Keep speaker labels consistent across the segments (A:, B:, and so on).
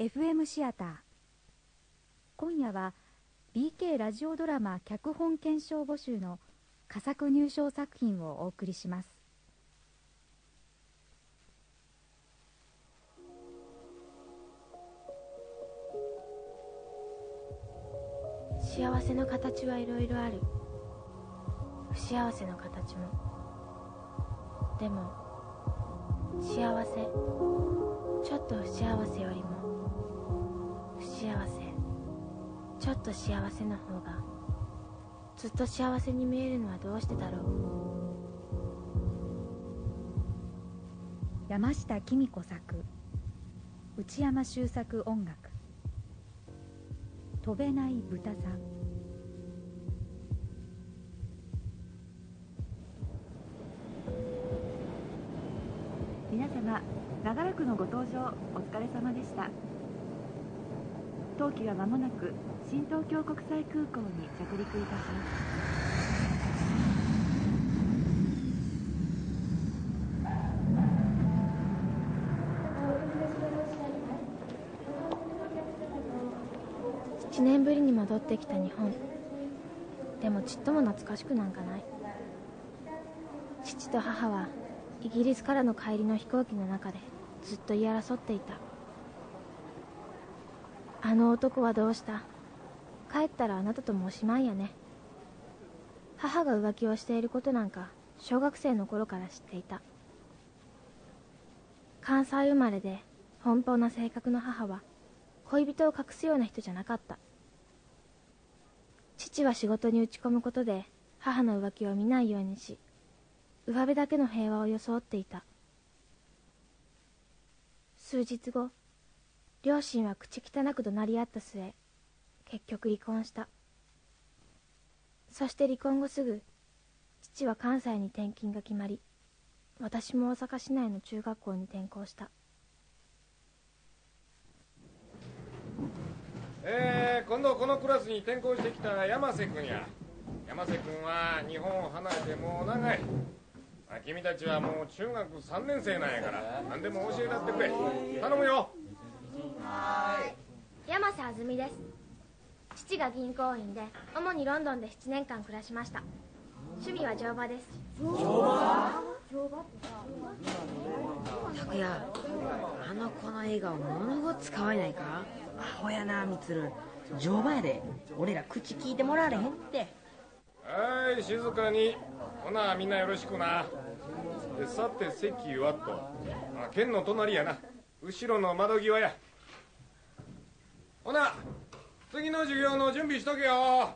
A: FM シアター。今夜は BK ラジオドラマ脚本検証募集の佳作入賞作品をお送りします。
B: 幸せの形はいろいろある。不幸せの形も。でも幸せ。ちょっと不幸せよりも幸せ。ちょっと幸せの方がずっと幸せに見えるのはどうしてだろう？
A: 山下紀美子作内山修作音楽。飛べない豚さん
C: 皆様長らくのご搭乗お疲れ様でした。当機は間もなく新東京国際空港に着陸いたします。
B: 7年ぶりに戻ってきた日本。でもちっとも懐かしくなんかない。父と母はイギリスからの帰りの飛行機の中でずっと言い争っていた。あの男はどうした？帰ったらあなたともおしまいやね。母が浮気をしていることなんか小学生の頃から知っていた。関西生まれで奔放な性格の母は恋人を隠すような人じゃなかった。父は仕事に打ち込むことで母の浮気を見ないようにし上辺だけの平和を装っていた。数日後両親は口汚く怒鳴り合った末結局離婚した。そして離婚後すぐ父は関西に転勤が決まり私も大阪市内の中学校に転校した。
D: えー、今度このクラスに転校してきた山瀬君や。山瀬君は日本を離れてもう長い、まあ、君たちはもう中学3年生なんやから何でも教えたってくれ。頼むよ。
B: 山瀬あずみです。父が銀行員で主にロンドンで7年間暮らしました。趣味は乗馬です。
E: 拓也あの子の笑顔ものごっつ可愛ないか？アホやなみつる。乗馬やで。俺ら口聞いてもらわれへんって。
D: はい静かに。ほなみんなよろしくな。でさて席はと。あ県の隣やな。後ろの窓際やほな次の授業の準備しとけよ。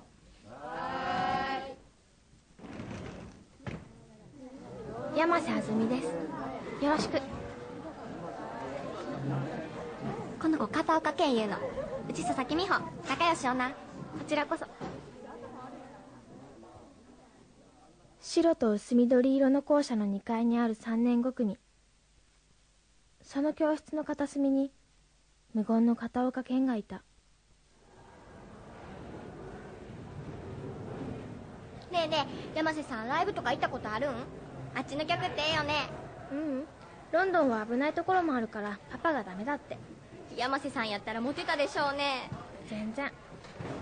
B: 山瀬あずみです。よろしく。
F: この子片岡健優のうち佐々木美穂仲良しよなこちらこそ。
B: 白と薄緑色の校舎の2階にある3年5組。その教室の片隅に無言の片岡健がいた。
F: ねえねえ山瀬さんライブとか行ったことあるん？あっちの曲ってええよね。
B: ううん。ロンドンは危ないところもあるからパパがダメだって。
F: 山瀬さんやったらモテたでしょうね。
B: 全然。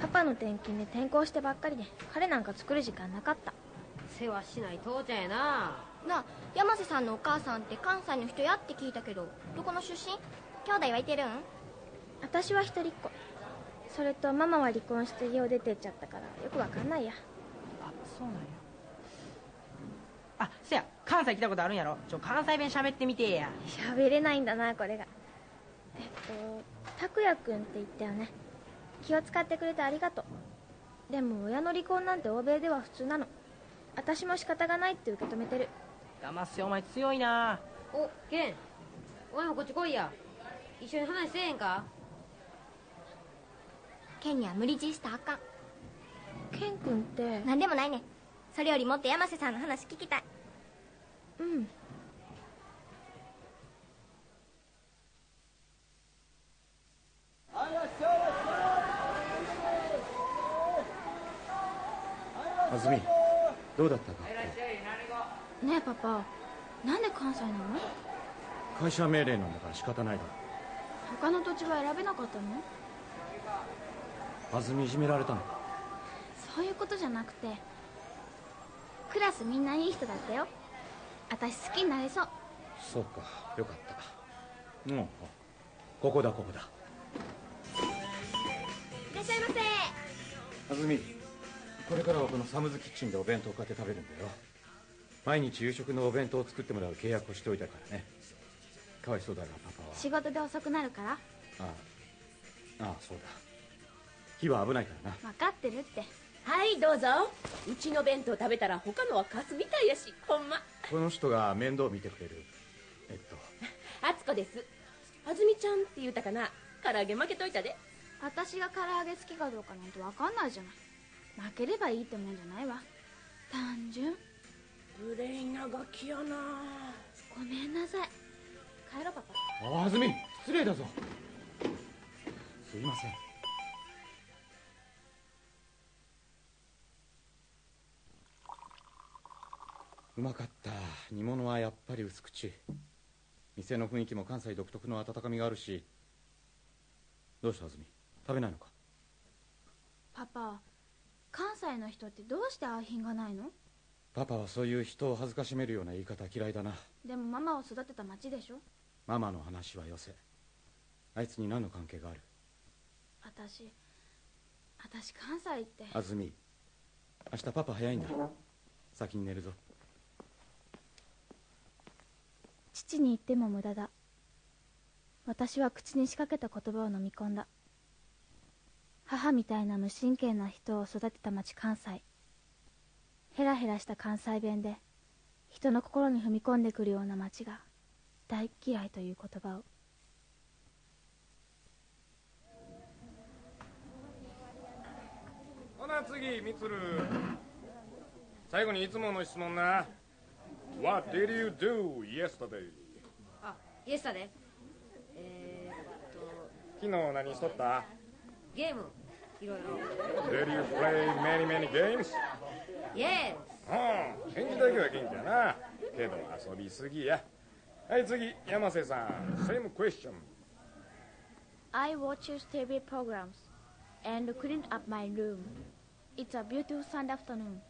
B: パパの転勤で転校してばっかりで彼なんか作る時間なかった。
E: 世話しない父ちゃんやな。
F: なあ山瀬さんのお母さんって関西の人やって聞いたけどどこの出身？兄弟はいてるん？
B: 私は一人っ子。それとママは離婚して家を出てっちゃったから。よくわかんないや。
G: あそうなんや。あせや。関西来たことあるんやろ？ちょ関西弁喋ってみてや。
B: 喋れないんだなこれが。えっと拓也君って言ったよね。気を使ってくれてありがとう。でも親の離婚なんて欧米では普通なの。私も仕方がないって受け止めてる。
G: 騙すよお前強いな。
E: おケン。お前もこっち来いや。一緒に話せえへんか？
F: ケンには無理強いしたらあかん。
B: ケン君って。
F: なんでもないねん。それよりもっと山瀬さんの話聞きたい。
B: うん。
H: あずみどうだったか
B: ねえパパなんで関西なの？
H: 会社命令なんだから仕方ないだろ。
B: 他の土地は選べなかったの？
H: 安住いじめられたのか？
B: そういうことじゃなくてクラスみんないい人だったよ。私好きになれそう。
H: そうかよかった。うん。ここだここだ。
B: いらっしゃいませ。
H: 安住これからはこのサムズキッチンでお弁当買って食べるんだよ。毎日夕食のお弁当を作ってもらう契約をしておいたからね。かわいそうだがパパは。
B: 仕事で遅くなるから。
H: ああ。ああそうだ火は危ないからな。
B: 分かってるって。
I: はいどうぞ。うちの弁当食べたら他のはカスみたいやしほんま。
H: この人が面倒見てくれる。えっと。
I: あつこです。あずみちゃんって言うたかな。唐揚げ負けといたで。
B: 私が唐揚げ好きかどうかなんて分かんないじゃない。負ければいいってもんじゃないわ。単純。
I: 無礼なガキやな。
B: ごめんなさい。帰ろうパパ。
H: ああ安住失礼だぞ。すいませんうまかった。煮物はやっぱり薄口。店の雰囲気も関西独特の温かみがあるし。どうした安住？食べないのか？
B: パパ関西の人ってどうして愛品がないの？
H: パパはそういう人を恥ずかしめるような言い方嫌いだな。
B: でもママを育てた町でしょ？
H: ママの話はよせ。あいつに何の関係がある？
B: 私私関西って。
H: 安住明日パパ早いんだ。先に寝るぞ
B: 父に言っても無駄だ。私は口に仕掛けた言葉を飲み込んだ。母みたいな無神経な人を育てた町関西。ヘラヘラした関西弁で人の心に踏み込んでくるような町が大嫌いという言葉を。
D: ほな次みつる最後にいつもの質問な。What did you do yesterday?
J: あイエスタでえー、っと
D: 昨日何しとった
J: ゲームいろいろ
D: Did you play many many games?
J: イエ
D: うん返事だけは元気やなけど遊びすぎやはい次山瀬さん Same question
B: I watch TV programs and clean up my room It's a beautiful Sunday afternoon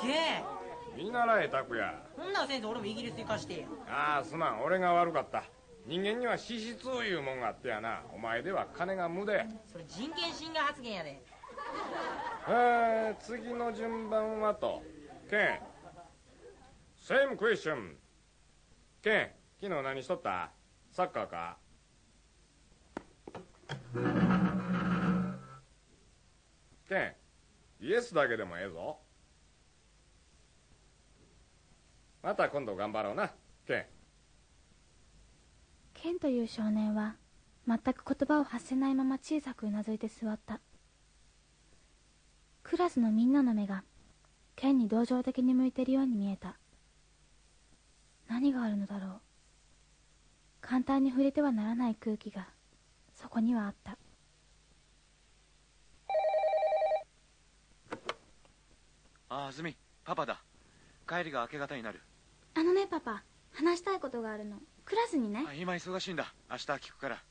G: すっげえ
D: 見習え拓也。
G: ほんなら先生俺もイギリス行かして。や
D: ああすまん。俺が悪かった。人間には資質いうもんがあってやな。お前では金が無駄や
G: それ人権侵害発言やで。
D: えー、次の順番はと。ケン。Same question ケン昨日何しとった？サッカーか？ケンイエスだけでもええぞまた今度頑張ろうな。ケン。
B: ケンという少年は全く言葉を発せないまま小さくうなずいて座った。クラスのみんなの目がケンに同情的に向いているように見えた。何があるのだろう。簡単に触れてはならない空気がそこにはあった。
K: ああずみ。パパだ。帰りが明け方になる
B: あのねパパ話したいことがあるの。クラスにね。
K: あ今忙しいんだ。明日聞くから。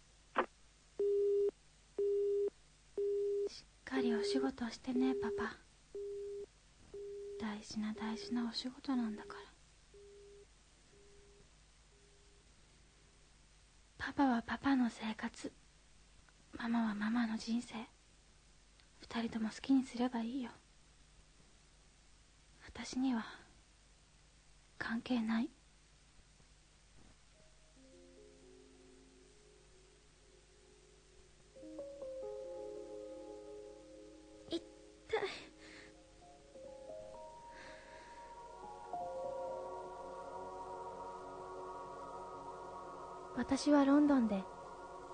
B: しっかりお仕事してねパパ。大事な大事なお仕事なんだから。パパはパパの生活。ママはママの人生。二人とも好きにすればいいよ。私には関係ない。痛い私はロンドンで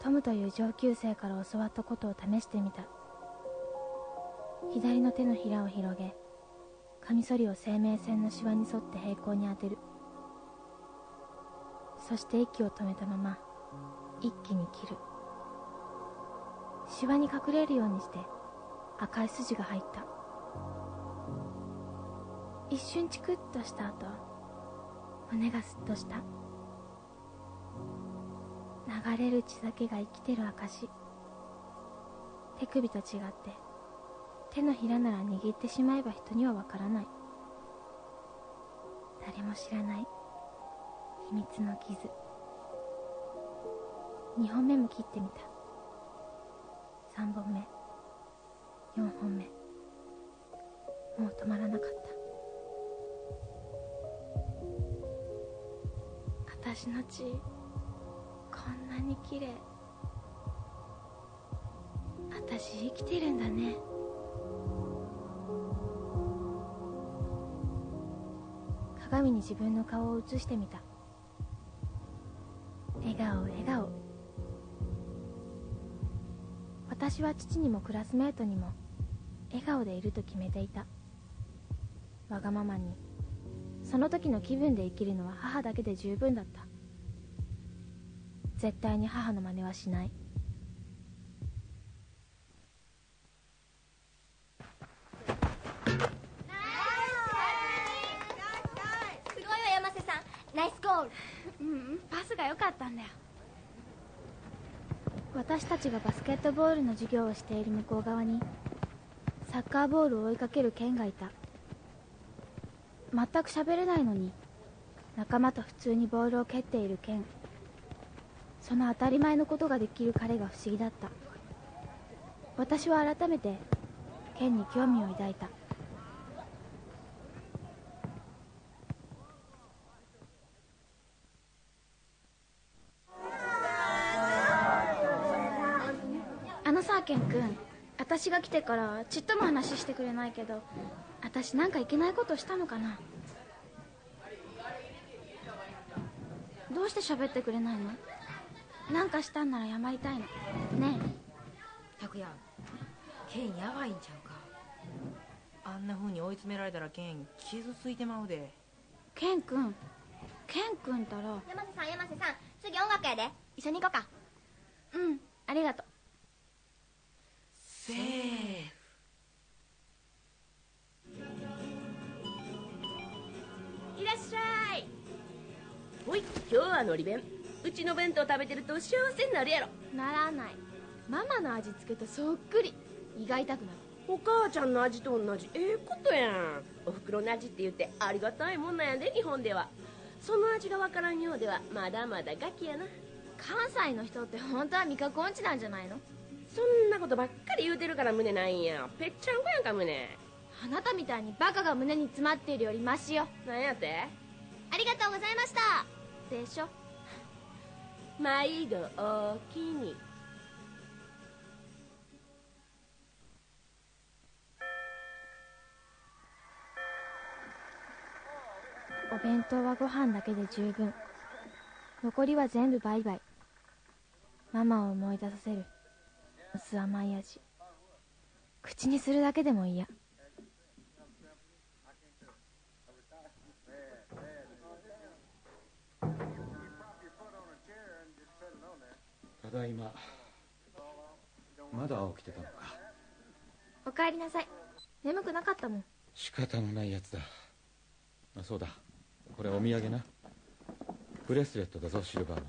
B: トムという上級生から教わったことを試してみた。左の手のひらを広げカミソリを生命線のシワに沿って平行に当てる。そして息を止めたまま一気に切る。シワに隠れるようにして赤い筋が入った。一瞬チクッとした後胸がスッとした。流れる血だけが生きてる証手首と違って手のひらなら握ってしまえば人にはわからない。誰も知らない。秘密の傷。2本目も切ってみた。3本目。4本目。もう止まらなかった。私の血こんなに綺麗。私生きてるんだね。鏡に自分の顔を映してみた。笑顔笑顔。私は父にもクラスメートにも笑顔でいると決めていた。わがままに。その時の気分で生きるのは母だけで十分だった。絶対に母の真似はしない
F: すごいわ山瀬さんナイスゴール
B: うんうんパスが良かったんだよ私たちがバスケットボールの授業をしている向こう側にサッカーボールを追いかけるケンがいた。全く喋れないのに仲間と普通にボールを蹴っているケンその当たり前のことができる彼が不思議だった。私は改めてケンに興味を抱いた。私が来てからちっとも話してくれないけど私なんかいけないことしたのかな？どうして喋ってくれないの？なんかしたんなら謝りたいの。ね
E: 拓也ケンやばいんちゃうか？
G: あんな風に追い詰められたらケン傷ついてまうで。
B: えケン君。ケン君ったら。
F: 山瀬さん山瀬さん。次音楽やで。一緒に行こうか。
B: うん。ありがとう。
E: セー
I: はのり弁。うちの弁当食べてると幸せになるやろ。
L: ならない。ママの味付けとそっくり。胃が痛くなる。
I: お母ちゃんの味と同じ。ええことやん。おふくろの味って言ってありがたいもんなんやで日本では。その味がわからんようではまだまだガキやな。
L: 関西の人って本当は味覚音痴なんじゃないの？
I: そんなことばっかり言うてるから胸ないんや。ぺっちゃんこやんか胸。
L: あなたみたいにバカが胸に詰まっているよりマシよ。
I: なんやって？
F: ありがとうございました
L: でしょ？
I: 毎度おおきに。
B: お弁当はご飯だけで十分。残りは全部バイバイ。ママを思い出させる。薄甘い味。口にするだけでも嫌。
H: だいままだ起きてたのか。
B: おかえりなさい。眠くなかったもん。
H: 仕方のないやつだ。あそうだ。これお土産な。ブレスレットだぞシルバーの。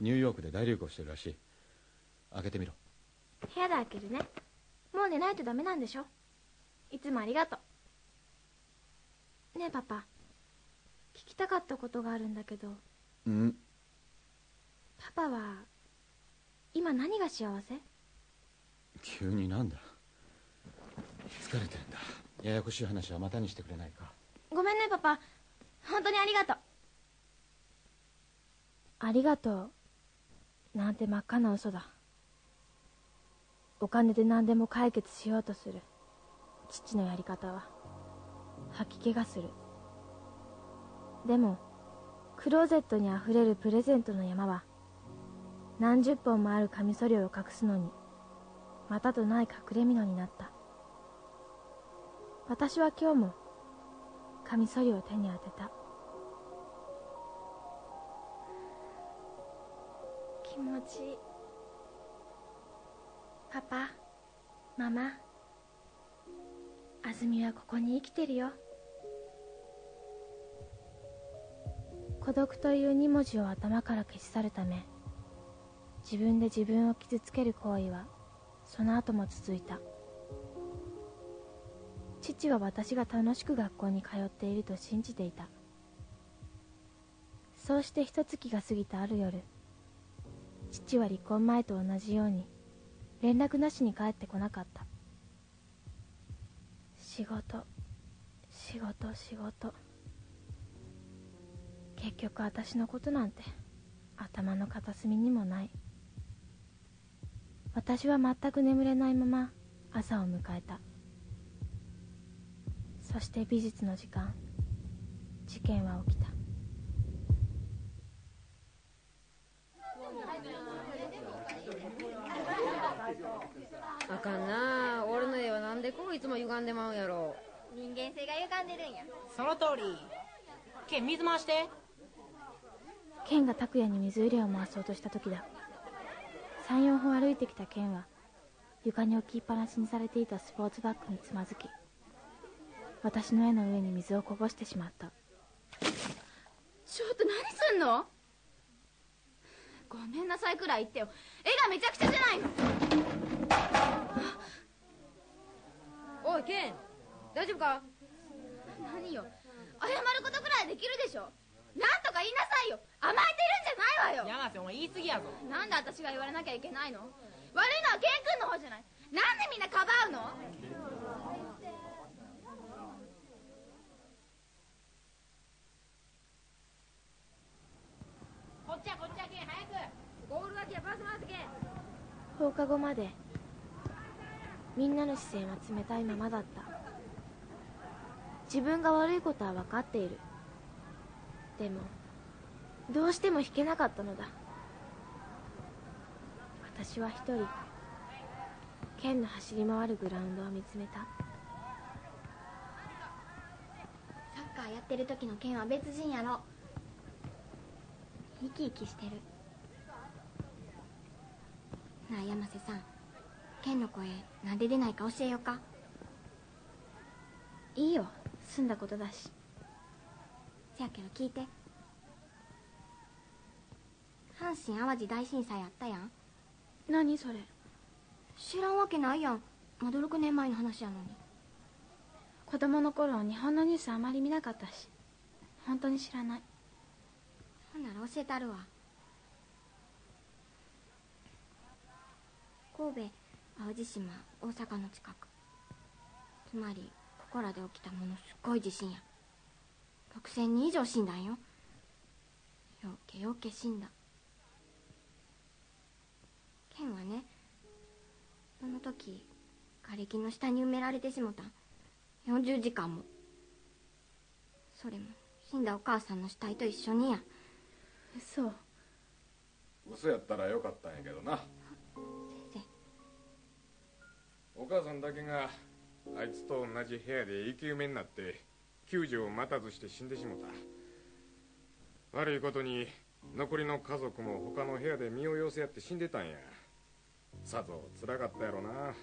H: ニューヨークで大流行してるらしい。開けてみろ。
B: 部屋で開けるね。もう寝ないとダメなんでしょ。いつもありがとう。ねえパパ。聞きたかったことがあるんだけど。
H: うん。
B: パパは今何が幸せ？
H: 急になんだ。疲れてるんだ。ややこしい話はまたにしてくれないか。
B: ごめんねパパ。本当にありがとう。ありがとう。なんて真っ赤な嘘だ。お金で何でも解決しようとする。父のやり方は。吐き気がする。でもクローゼットにあふれるプレゼントの山は何十本もあるカミソリを隠すのにまたとない隠れ蓑になった。私は今日もカミソリを手に当てた。気持ちいい。パパママ安住はここに生きてるよ。孤独という2文字を頭から消し去るため自分で自分を傷つける行為はその後も続いた。父は私が楽しく学校に通っていると信じていた。そうして一月が過ぎたある夜父は離婚前と同じように連絡なしに帰ってこなかった。仕事仕事仕事。結局私のことなんて頭の片隅にもない。私は全く眠れないまま朝を迎えた。そして美術の時間事件は起きた。
J: あかんな。俺の絵はなんでこういつも歪んでまうんやろ。
F: 人間性が歪んでるんや。
G: その通り。ケン水回して。
B: ケンが拓也に水入れを回そうとした時だ34歩歩いてきたケンは床に置きっぱなしにされていたスポーツバッグにつまずき私の絵の上に水をこぼしてしまった。
M: ちょっと何すんの？ごめんなさいくらい言ってよ。絵がめちゃくちゃじゃないの。
J: おいケン大丈夫か？
M: 何よ。謝ることくらいできるでしょなんとか言いなさいよ。甘えてるんじゃないわよ。
G: 山瀬お前言い過ぎやぞ。
M: なんで私が言われなきゃいけないの？悪いのはケン君の方じゃない。なんでみんなかばうの？
G: こっちやこっちやケン早く。
J: ゴール脇やパス回すけ。
B: 放課後までみんなの視線は冷たいままだった。自分が悪いことは分かっているでもどうしても弾けなかったのだ。私は一人剣の走り回るグラウンドを見つめた。
F: サッカーやってる時の剣は別人やろ。生き生きしてる。なあ山瀬さん。剣の声なんで出ないか教えようか。
B: いいよ。済んだことだし。
F: せやけど聞いて。阪神・淡路大震災あったやん。
B: 何それ？
F: 知らんわけないやん。まだ6年前の話やのに。
B: 子供の頃日本のニュースあまり見なかったし。本当に知らない。
F: ほんなら教えたるわ。神戸淡路島大阪の近く。つまりここらで起きたものすっごい地震や6000人以上死んだんよ。ようけようけ死んだ。ケンはねその時瓦礫の下に埋められてしもたん。40時間も。それも死んだお母さんの死体と一緒にや。
B: 嘘。
D: 嘘やったらよかったんやけどな。
F: 先
D: お母さんだけがあいつと同じ部屋で生き埋めになって救助を待たずして死んでしもた。悪いことに残りの家族も他の部屋で身を寄せ合って死んでたんや。さぞ辛かったやろな。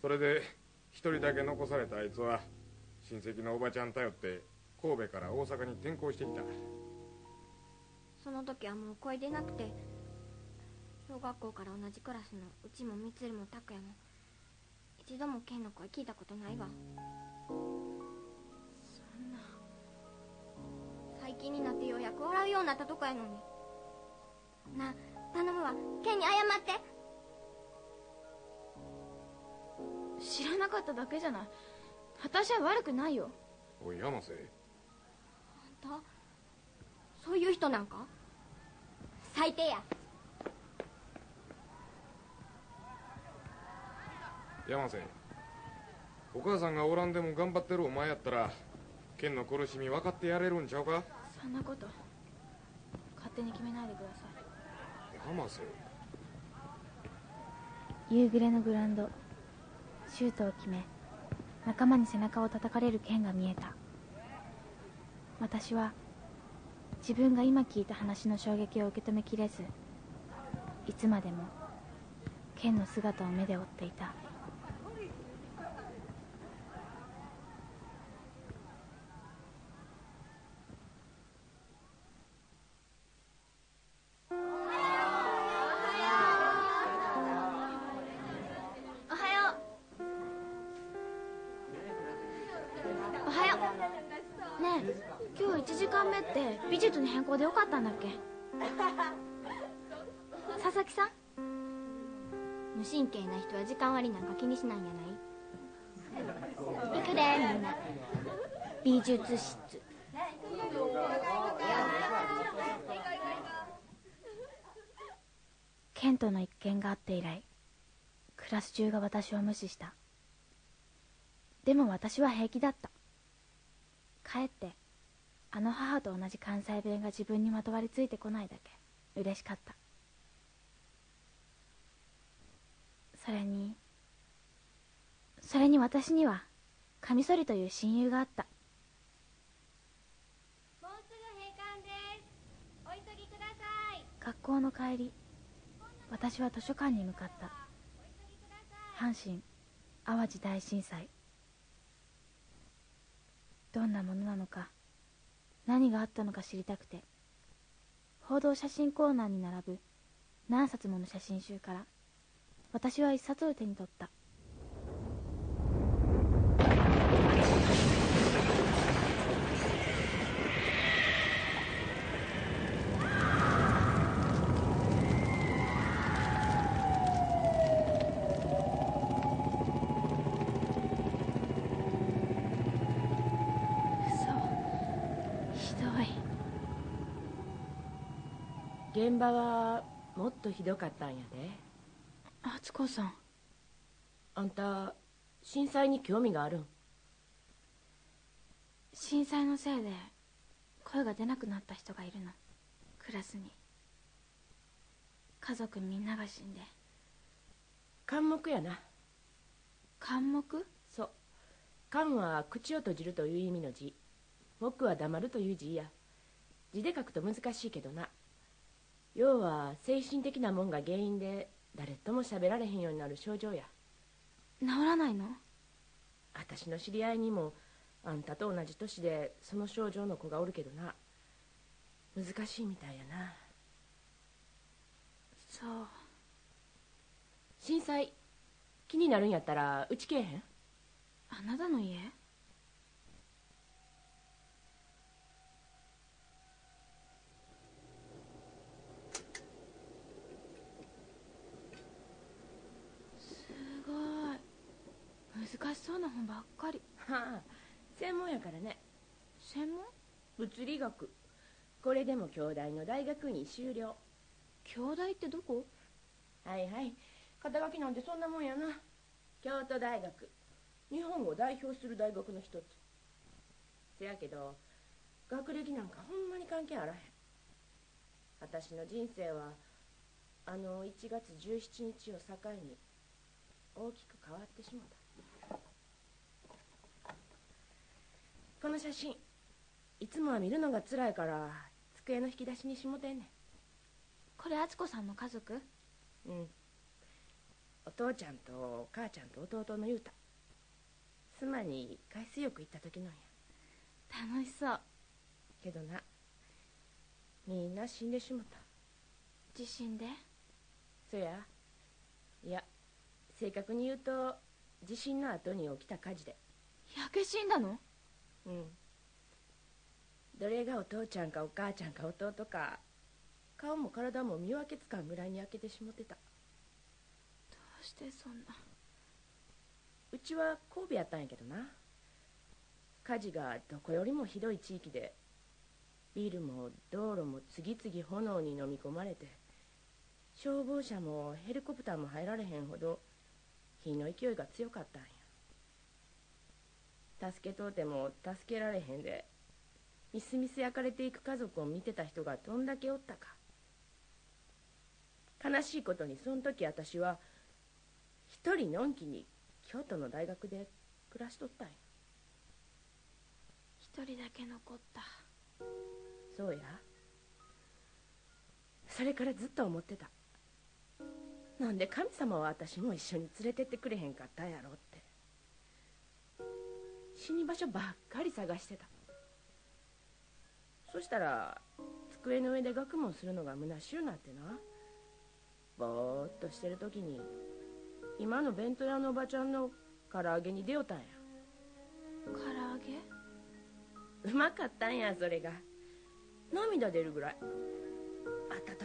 D: それで一人だけ残されたあいつは親戚のおばちゃん頼って神戸から大阪に転校してきた。
F: その時はもう声出なくて。小学校から同じクラスのうちもみつるも拓也も一度もケンの声聞いたことないわ。最近になってようやく笑うようになったとこやのに。なあ頼むわ。ケンに謝って。
M: 知らなかっただけじゃない。私は悪くないよ。
D: おい山瀬。
F: あんたそういう人なんか？最低や。
D: 山瀬。お母さんがおらんでも頑張ってるお前やったら剣の苦しみ分かってやれるんちゃうか？
B: そんなこと。勝手に決めないでくださ
D: 山瀬
B: い夕暮れのグラウンド。シュートを決め仲間に背中を叩かれる剣が見えた。私は自分が今聞いた話の衝撃を受け止めきれずいつまでも剣の姿を目で追っていた今日1時間目って美術に変更でよかったんだっけ？佐々木さん？
F: 無神経な人は時間割なんか気にしないんやない？行くでみんな。美術室。
B: ケントの一件があって以来クラス中が私を無視した。でも私は平気だったかえってあの母と同じ関西弁が自分にまとわりついてこないだけ。嬉しかった。それにそれに私にはカミソリという親友があった。
F: もうすぐ閉館です。お急ぎください。
B: 学校の帰り私は図書館に向かった。阪神・淡路大震災どんなものなのか何があったのか知りたくて報道写真コーナーに並ぶ何冊もの写真集から私は一冊を手に取った。
I: 現場はもっとひどかったんやで。
B: 敦子さん。
I: あんた震災に興味があるん？
B: 震災のせいで声が出なくなった人がいるの。クラスに。家族みんなが死んで。
I: 監目やな。
B: 監目
I: そう。監は口を閉じるという意味の字。僕は黙るという字や。字で書くと難しいけどな要は精神的なもんが原因で誰とも喋られへんようになる症状や。
B: 治らないの？
I: 私の知り合いにもあんたと同じ年でその症状の子がおるけどな。難しいみたいやな。
B: そう。
I: 震災気になるんやったらうちけえへん？
B: あなたの家すごい難しそうな本ばっかり。
I: はあ専門やからね。
B: 専門？
I: 物理学。これでも京大の大学院修了。
B: 京大ってどこ？
I: はいはい。肩書きなんてそんなもんやな。京都大学。日本を代表する大学の一つ。せやけど学歴なんかほんまに関係あらへん。私の人生はあの1月17日を境に大きく変わってしもたこの写真いつもは見るのが辛いから机の引き出しにしもてんね。ん
B: これ敦子さんの家族？
I: うん。お父ちゃんとお母ちゃんと弟の雄太。妻に海水浴行った時のんや。
B: 楽しそう。
I: けどなみんな死んでしもた。
B: 地震で？
I: そや。いや正確に言うと地震の後に起きた火事で。
B: 焼け死んだの？
I: うん。どれがお父ちゃんかお母ちゃんか弟か顔も体も見分けつかんぐらいに焼けてしもてた。
B: どうしてそんな。
I: うちは神戸やったんやけどな。火事がどこよりもひどい地域でビルも道路も次々炎に飲み込まれて消防車もヘリコプターも入られへんほど火の勢いが強かったんや助けとうても助けられへんで。みすみす焼かれていく家族を見てた人がどんだけおったか。悲しいことにその時私は一人のんきに京都の大学で暮らしとったんや。
B: 一人だけ残った。
I: そうや。それからずっと思ってた。なんで神様は私も一緒に連れてってくれへんかったんやろって死に場所ばっかり探してた。そしたら机の上で学問するのが虚しゅうなってな。ぼーっとしてる時に今の弁当屋のおばちゃんの唐揚げに出よったんや。
B: 唐揚げ？
I: うまかったんやそれが。涙出るぐらい。温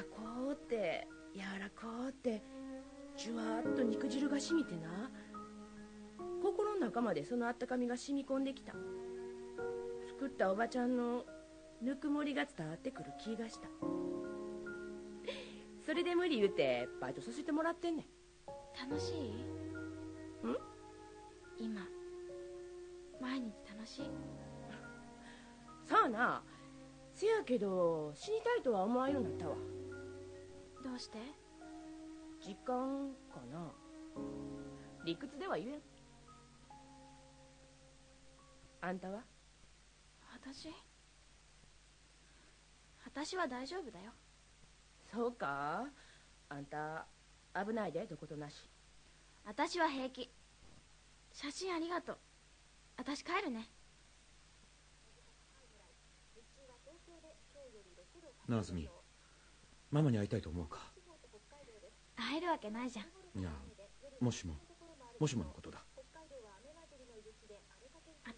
I: こうって柔らこうってじゅわっと肉汁がしみてな心の中までそのあったかみが染み込んできた。作ったおばちゃんのぬくもりが伝わってくる気がした。それで無理言うてバイトさせてもらってんねん。
B: 楽しい？
I: ん？
B: 今。毎日楽しい？
I: さあな。せやけど死にたいとは思わんようになったわ。
B: どうして？
I: 時間かな。理屈では言えんあんたは？
B: 私？私は大丈夫だよ。
I: そうか。あんた危ないで。どことなし。
B: 私は平気。写真ありがとう。私帰るね。
H: なあずみママに会いたいと思うか？
B: 会えるわけないじゃん。
H: いやもしももしものことだ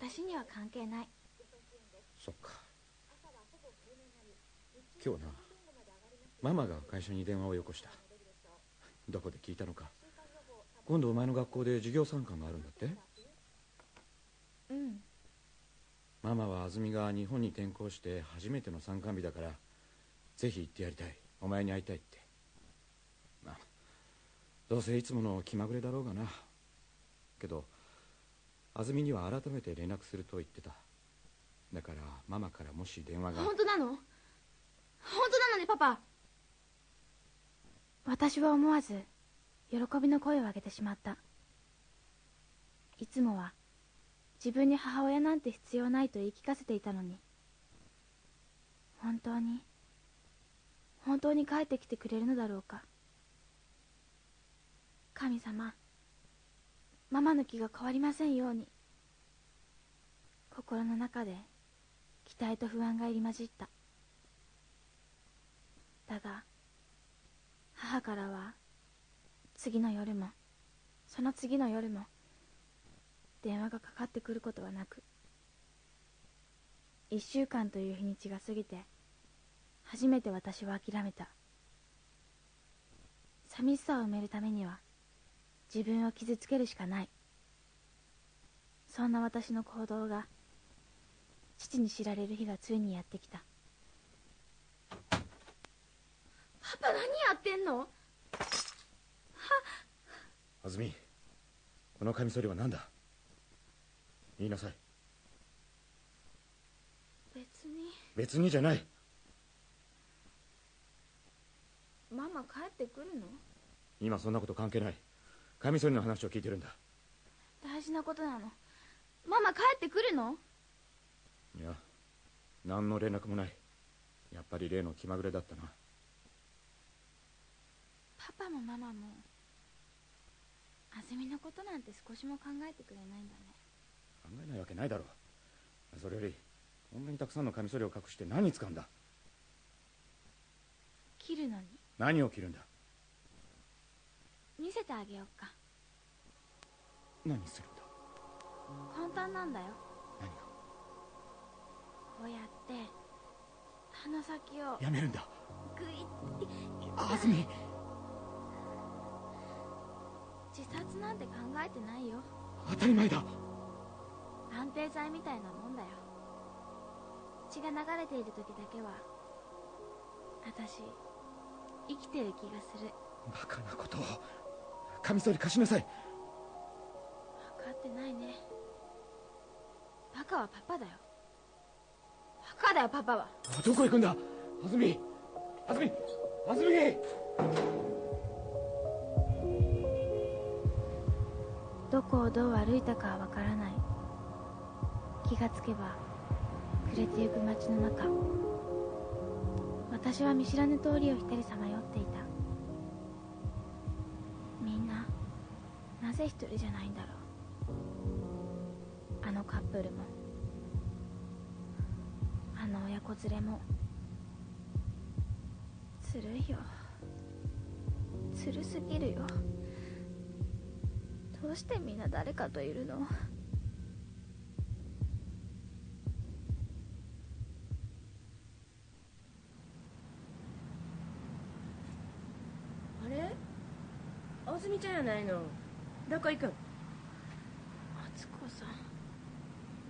B: 私には関係ない。
H: そっか。今日なママが会社に電話をよこした。どこで聞いたのか。今度お前の学校で授業参観があるんだって？
B: うん。
H: ママは安住が日本に転校して初めての参観日だからぜひ行ってやりたい。お前に会いたいって。まあどうせいつもの気まぐれだろうがな。けど安住には改めて連絡すると言ってた。だからママからもし電話が。
B: 本当なの？本当なのねパパ。私は思わず喜びの声を上げてしまった。いつもは自分に母親なんて必要ないと言い聞かせていたのに。本当に本当に帰ってきてくれるのだろうか。神様。ママの気が変わりませんように。心の中で期待と不安が入り混じった。だが母からは次の夜もその次の夜も電話がかかってくることはなく一週間という日にちが過ぎて初めて私は諦めた。寂しさを埋めるためには自分を傷つけるしかない。そんな私の行動が父に知られる日がついにやってきた。パパ何やってんの？
H: 安住このカミソリは何だ？言いなさい。
B: 別に。
H: 別にじゃない。
B: ママ帰ってくるの？
H: 今そんなこと関係ないカミソリの話を聞いてるんだ。
B: 大事なことなの。ママ帰ってくるの？
H: いや何の連絡もない。やっぱり例の気まぐれだったな。
B: パパもママも安住のことなんて少しも考えてくれないんだね。
H: 考えないわけないだろう。それよりこんなにたくさんのカミソリを隠して何に使うんだ？
B: 切るのに？
H: 何を切るんだ？
B: 見せてあげようか。
H: 何するんだ？
B: 簡単なんだよ。
H: 何が？
B: こうやって鼻先を
H: やめるんだ。
B: グイッ
H: 安住。
B: 自殺なんて考えてないよ。
H: 当たり前だ。
B: 安定剤みたいなもんだよ。血が流れている時だけは私生きてる気がする。
H: バカなことをカミソリ貸しなさい
B: 分かってないねバカはパパだよバカだよパパは
H: どこ行くんだ安住安住安住
B: どこをどう歩いたかはわからない気がつけば暮れてゆく街の中私は見知らぬ通りを一人さまよっていたぜ一人じゃないんだろう。あのカップルも。あの親子連れも。ずるいよ。ずるすぎるよ。どうしてみんな誰かといるの？
I: あれ？あずみちゃんやないの。どこ行くん？
B: 敦子さん。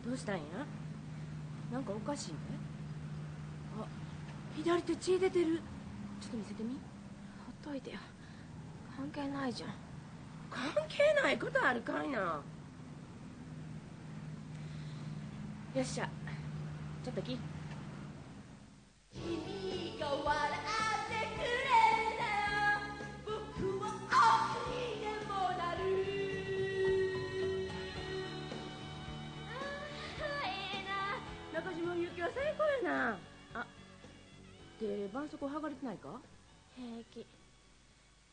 I: どうしたんや？なんかおかしいね。あ左手血出てる。ちょっと見せてみ。
B: ほっといてよ。関係ないじゃん。
I: 関係ないことあるかいな。よっしゃ。ちょっと来絆創膏剥がれてないか？
B: 平気。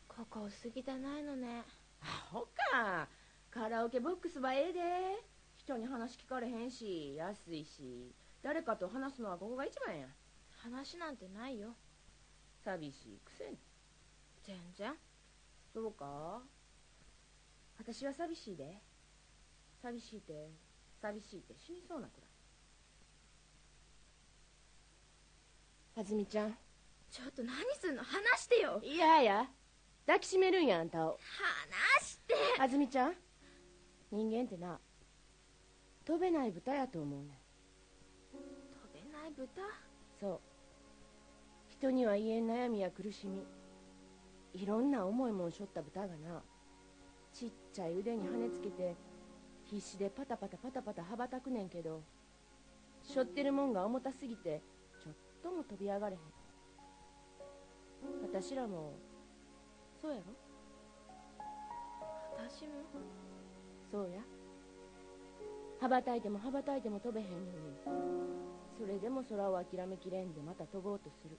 B: ここ薄汚いのね。
I: アホか。カラオケボックスはええで。人に話聞かれへんし安いし。誰かと話すのはここが一番や。
B: 話なんてないよ。
I: 寂しいくせに。
B: 全然。
I: そうか。私は寂しいで。寂しいて寂しいて死にそうなくらい。あずみちゃん
B: ちょっと何すんの？話してよ。
I: いやいや。抱きしめるんやあんたを。
B: 話して。
I: あずみちゃん？人間ってな飛べない豚やと思うねん。
B: 飛べない豚？
I: そう。人には言えん悩みや苦しみ。いろんな重いもんしょった豚がなちっちゃい腕に羽つけて必死でパタパタパタパタ羽ばたくねんけどしょってるもんが重たすぎてちょっとも飛び上がれへん私らも。そうやろ？
B: 私も？
I: そうや。羽ばたいても羽ばたいても飛べへんのに。それでも空を諦めきれんでまた飛ぼうとする。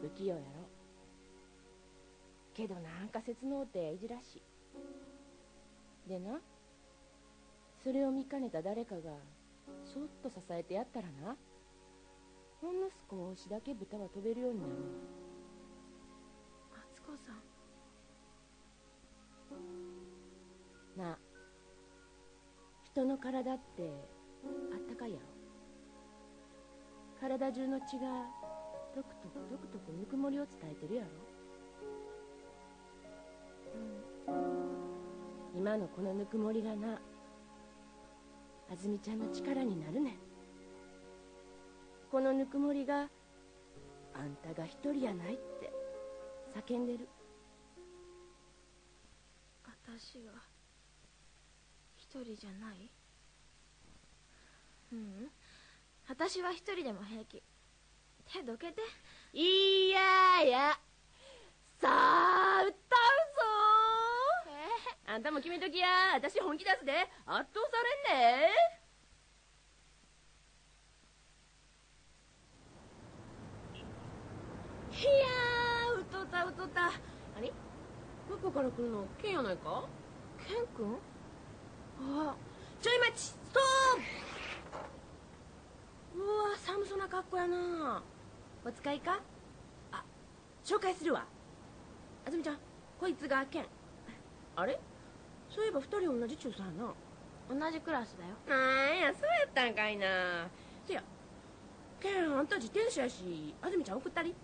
I: 不器用やろ。けどなんか切のうていじらしい。でなそれを見かねた誰かがそっと支えてやったらなほんの少しだけ豚は飛べるようになるんや
B: 敦子さん。
I: なあ。人の体ってあったかいやろ。体中の血がとくとくとくとくぬくもりを伝えてるやろ。うん。今のこのぬくもりがなあずみちゃんの力になるねんこのぬくもりがあんたが一人やないって叫んでる。
B: 私は一人じゃない？うん。私は一人でも平気。手どけて。
I: いやいや。さあ歌うぞ。あんたも決めときや。私本気出すで。圧倒されんでいやーうとったうとった。あれ？どこから来るの？ケンやないか？
B: ケン君
I: あちょい待ちストップ！うわ寒そうな格好やな。お使いか？あ紹介するわ。あずみちゃんこいつがケンあれ？そういえば二人同じ中さんや
B: 同じクラスだよ。
I: なんやそうやったんかいな。せやケンあんた自転車やしあずみちゃん送ったり？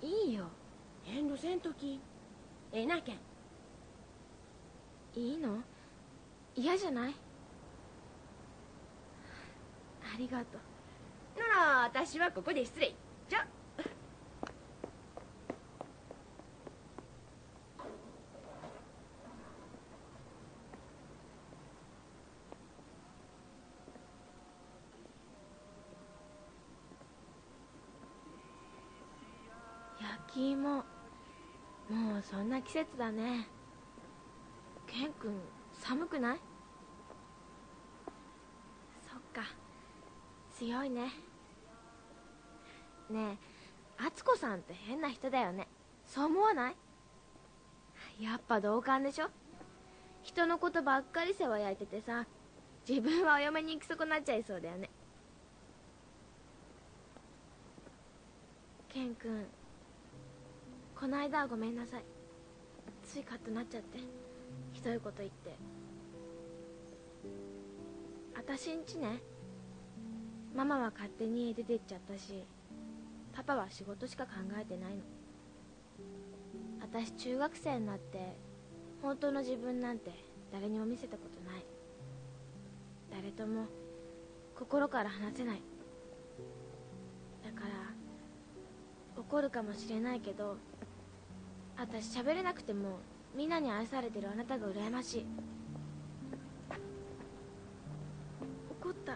B: いいよ。
I: 遠慮せんとき。ええなけん。
B: いいの？嫌じゃない？ありがとう。
I: なら私はここで失礼。じゃ
B: 焼き芋もうそんな季節だね。ケン君寒くない？そっか。強いね。ねえ敦子さんって変な人だよね。そう思わない？やっぱ同感でしょ？人のことばっかり世話焼いててさ自分はお嫁に行き損なっちゃいそうだよね。ケン君この間はごめんなさい。ついカッとなっちゃって。ひどいこと言って。私んちね。ママは勝手に家出てっちゃったしパパは仕事しか考えてないの。私中学生になって本当の自分なんて誰にも見せたことない。誰とも心から話せない。だから怒るかもしれないけど私喋れなくてもみんなに愛されてるあなたが羨ましい。怒った。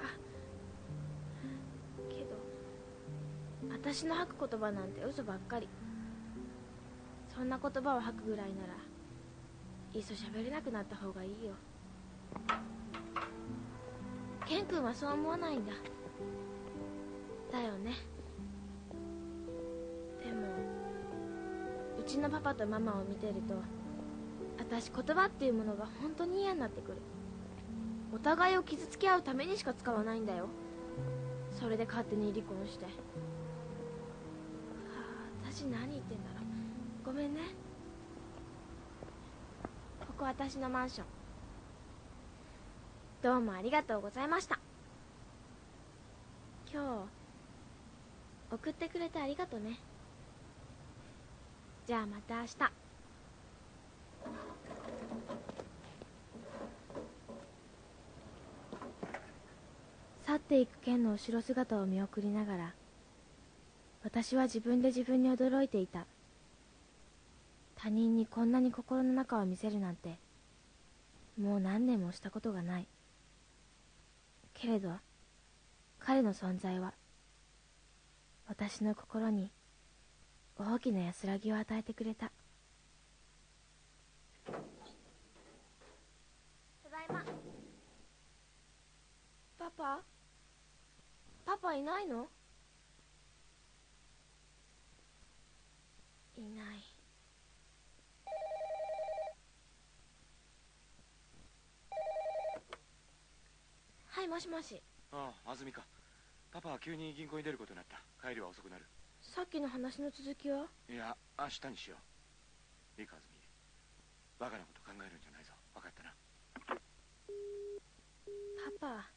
B: けど私の吐く言葉なんて嘘ばっかり。そんな言葉を吐くぐらいならいっそ喋れなくなった方がいいよ。ケン君はそう思わないんだ。だよね。ちのパパとママを見てると私言葉っていうものが本当に嫌になってくる。お互いを傷つけ合うためにしか使わないんだよ。それで勝手に離婚して、はあ、私何言ってんだろう。ごめんね。ここ私のマンション。どうもありがとうございました。今日送ってくれてありがとね。じゃあまた明日。去っていく剣の後ろ姿を見送りながら私は自分で自分に驚いていた。他人にこんなに心の中を見せるなんてもう何年もしたことがない。けれど彼の存在は私の心に大きな安らぎを与えてくれた。ただいま。パパ？パパいないの？いない。はいもしもし。
N: ああ安住か。パパは急に銀行に出ることになった。帰りは遅くなる
B: さっきの話の続きは？い
N: や明日にしよう。いいか安住バカなこと考えるんじゃないぞ。分かったな。
B: パパ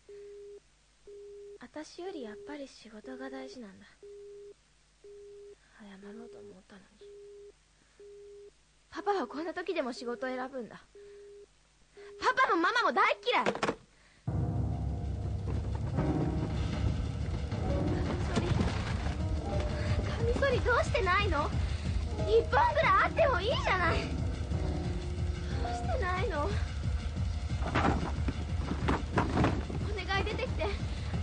B: 私よりやっぱり仕事が大事なんだ。謝ろうと思ったのに。パパはこんな時でも仕事を選ぶんだ。パパもママも大嫌いカミソリどうしてないの？一本ぐらいあってもいいじゃない。どうしてないの？お願い出てきて。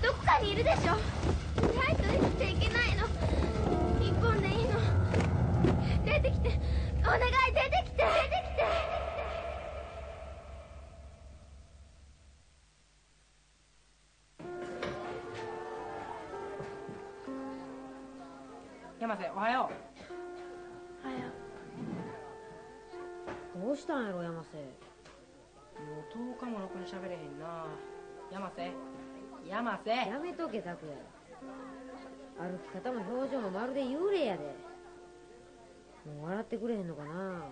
B: どこかにいるでしょ。いないと生きていけないの。一本でいいの。出てきて。お願い出てきて。
G: はよ
B: おはよ
E: どうしたんやろ山瀬。
G: うもう10日もろくに喋れへんな。山瀬。山瀬。
E: やめとけ拓也。歩き方も表情もまるで幽霊やで。もう笑ってくれへんのかな。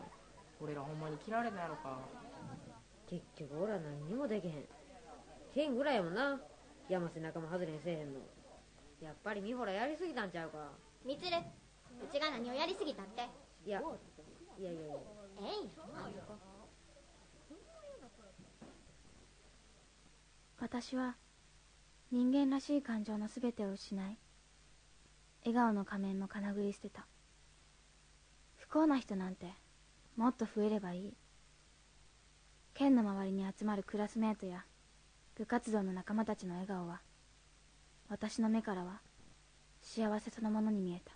G: 俺らほんまに嫌われたんやろか。
E: 結局俺は何にもできへん。ケンぐらいやもんな。山瀬仲間外れにせえへんの。やっぱり美穂らやりすぎたんちゃうか。
L: みつるうちが何をやりすぎたって？
E: いやいやいやいや。
L: ええんや。
O: 私は人間らしい感情の全てを失い笑顔の仮面もかなぐり捨てた。不幸な人なんてもっと増えればいい。県の周りに集まるクラスメートや部活動の仲間たちの笑顔は私の目からは幸せそのものに見えた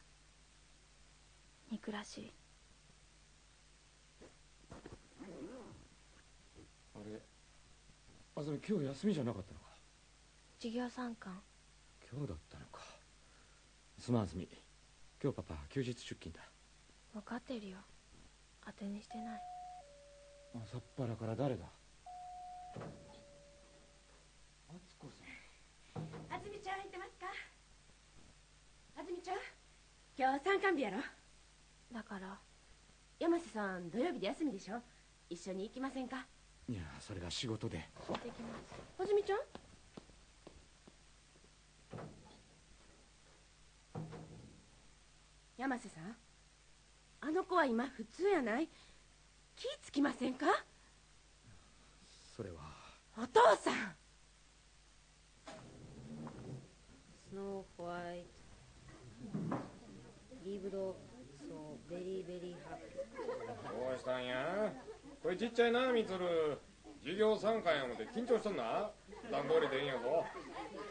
O: 憎らしい。
H: あれ安住今日休みじゃなかったのか？
B: 授業参観。
H: 今日だったのか。すまん安住今日パパ休日出勤だ。
B: 分かってるよ。当てにしてない。
H: 朝っぱらから誰だ？敦子さん。
I: あずみちゃん入ってますか？あずみちゃん今日参観日やろ？
B: だから
I: 山瀬さん土曜日で休みでしょ？一緒に行きませんか？
H: いやそれが仕事で。
B: 行ってきます。
I: あずみちゃん？山瀬さん？あの子は今普通やない？気つきませんか？
H: それは。
I: お父さん！
J: スノーホワイトリブドベリーベリーハッピー
D: どうしたんや？これちっちゃいなみつる授業参観や思て緊張しとんな。段通りでええんやぞ。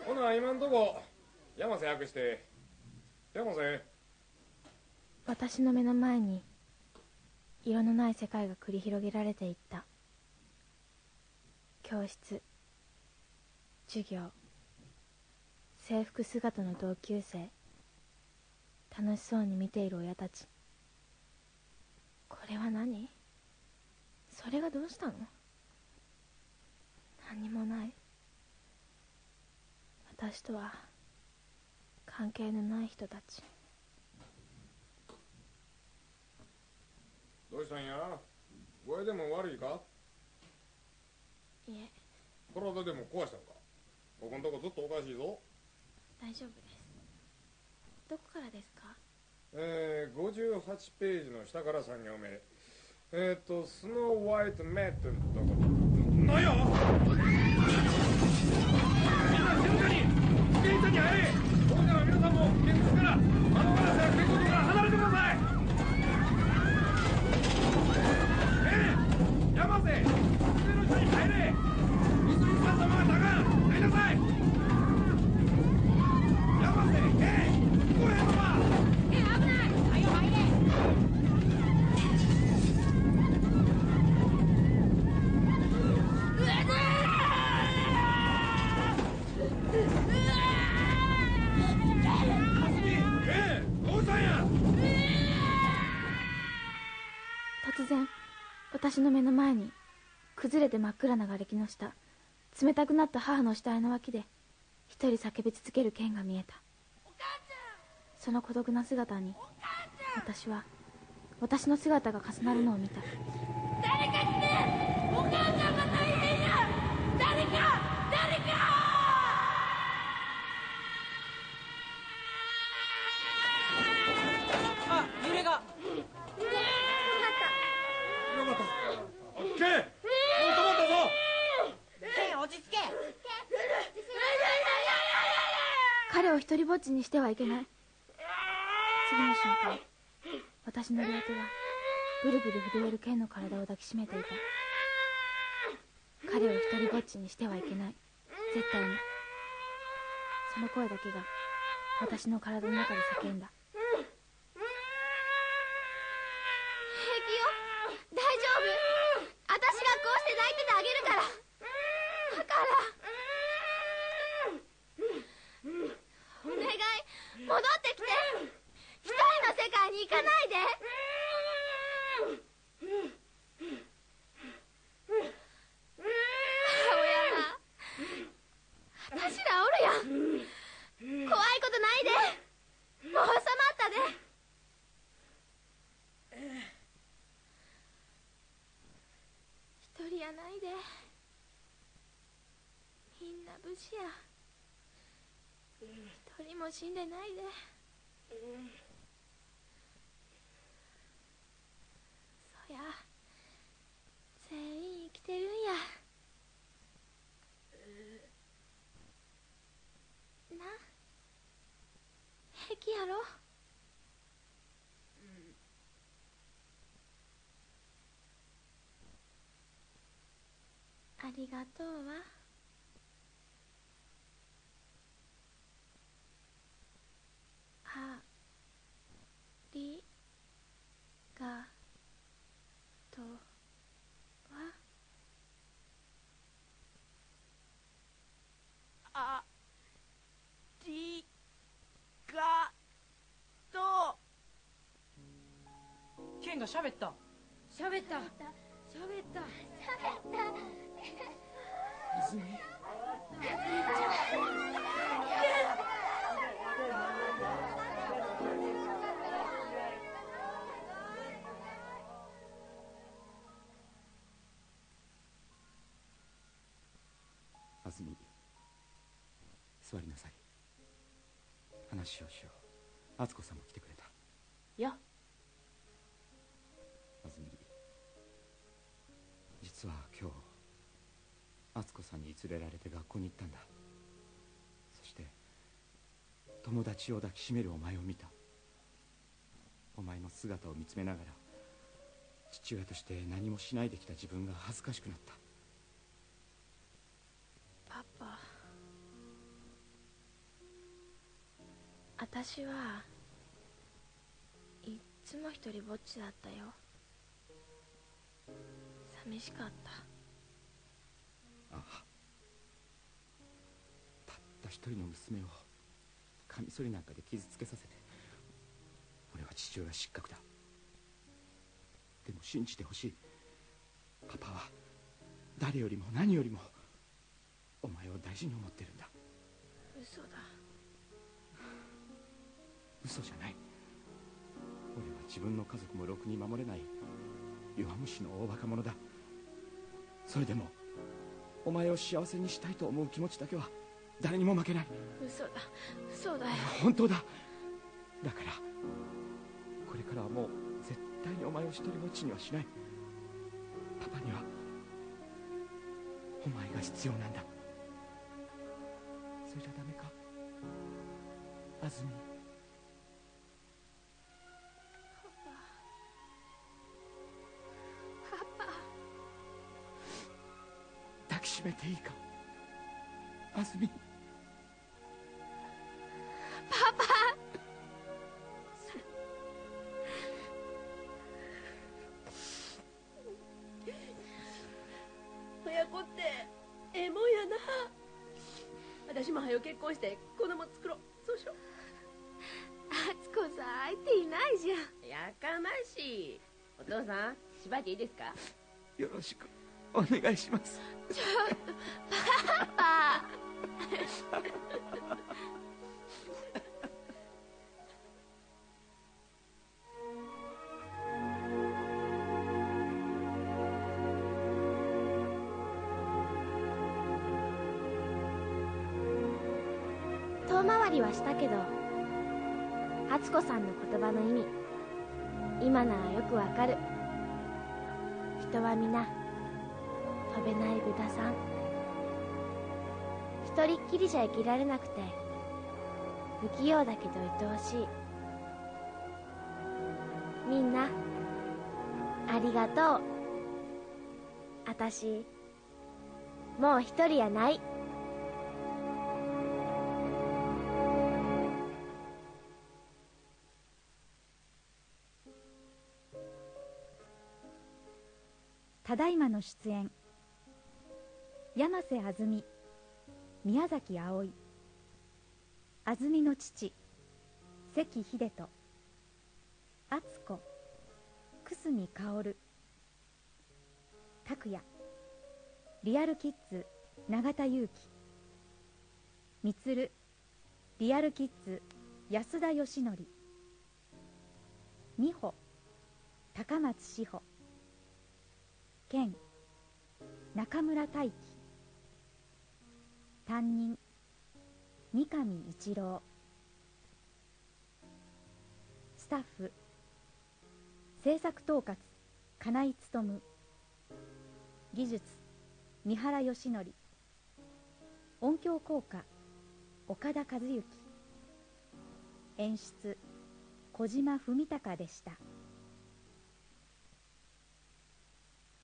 D: ほな今んとこ山瀬訳して。山瀬。
B: 私の目の前に色のない世界が繰り広げられていった。教室授業制服姿の同級生楽しそうに見ている親たちこれは何？それがどうしたの？何もない。私とは関係のない人たち。
D: どうしたんや。具合でも悪いか？
B: いえ。
D: 体でも壊したんか？ここんとこずっとおかしいぞ。
B: 大丈夫です。どこからですか？
D: えー、58ページの下から3行目。えっ、ー、とスノーワイトメットのとなんや？
B: 私の目の前に崩れて真っ暗な瓦礫の下冷たくなった母の死体の脇で一人叫び続ける剣が見えた。その孤独な姿に私は私の姿が重なるのを見た。
P: 誰か来てお母さんが大変や誰か誰か
G: あ揺れが
D: よかったオッケーもう止まったぞ
G: ケン落ち着け
B: 彼を一りぼっちにしてはいけない。次の瞬間私の両手はブルブル震える剣の体を抱きしめていた。彼を一りぼっちにしてはいけない。絶対に。その声だけが私の体の中で叫んだ
M: 平気よ大丈夫私がこうして抱いててあげるからだからお願い戻ってきて一人の世界に行かないで母親が私らおるやん怖いことないでもう収まったで一人やないでみんな無事や一人も死んでないで。そや。全員生きてるんや。な。平気やろ。ありがとうわありがとうわ
P: ありがと
G: ケンが喋った。
J: 喋った。喋った。
M: 喋った
J: 泉
H: あずみ座りなさい。話をしよう。敦子さんも来てくれた。
I: よ
H: 実は今日敦子さんに連れられて学校に行ったんだ。そして友達を抱きしめるお前を見た。お前の姿を見つめながら父親として何もしないできた自分が恥ずかしくなった。
B: パパ私はいっつも一人ぼっちだったよ。寂しかった。
H: ああたった一人の娘をカミソリなんかで傷つけさせて俺は父親失格だ。でも信じてほしい。パパは誰よりも何よりもお前を大事に思ってるんだ。
B: 嘘だ。
H: 嘘じゃない。俺は自分の家族もろくに守れない弱虫の大バカ者だそれでもお前を幸せにしたいと思う気持ちだけは誰にも負けない。
B: 嘘だ。嘘だよ。
H: 本当だ。だからこれからはもう絶対にお前を一人ぼっちにはしない。パパにはお前が必要なんだ。それじゃダメか？安住めていいか。安住
B: パパ。
I: 親子ってええもんやな。私も早う結婚して子供作ろう。そうしよう。
B: 敦子さん相手いないじゃん。
I: やかましい。お父さんしばいていいですか？
H: よろしくお願いします
B: パパ遠回りはしたけど敦子さんの言葉の意味今ならよくわかる。人は皆飛べない豚さん。一人っきりじゃ生きられなくて不器用だけど愛おしい。みんなありがとう。あたしもう一人やない。
A: ただいまの出演。山瀬あずみ宮崎葵あずみの父関秀人敦子久住薫拓也リアルキッズ永田裕樹充リアルキッズ安田義則美穂高松志保健中村大輝担任三上一郎。スタッフ。制作統括。金井勉技術。三原義則。音響効果。岡田和幸演出。小島文隆でした。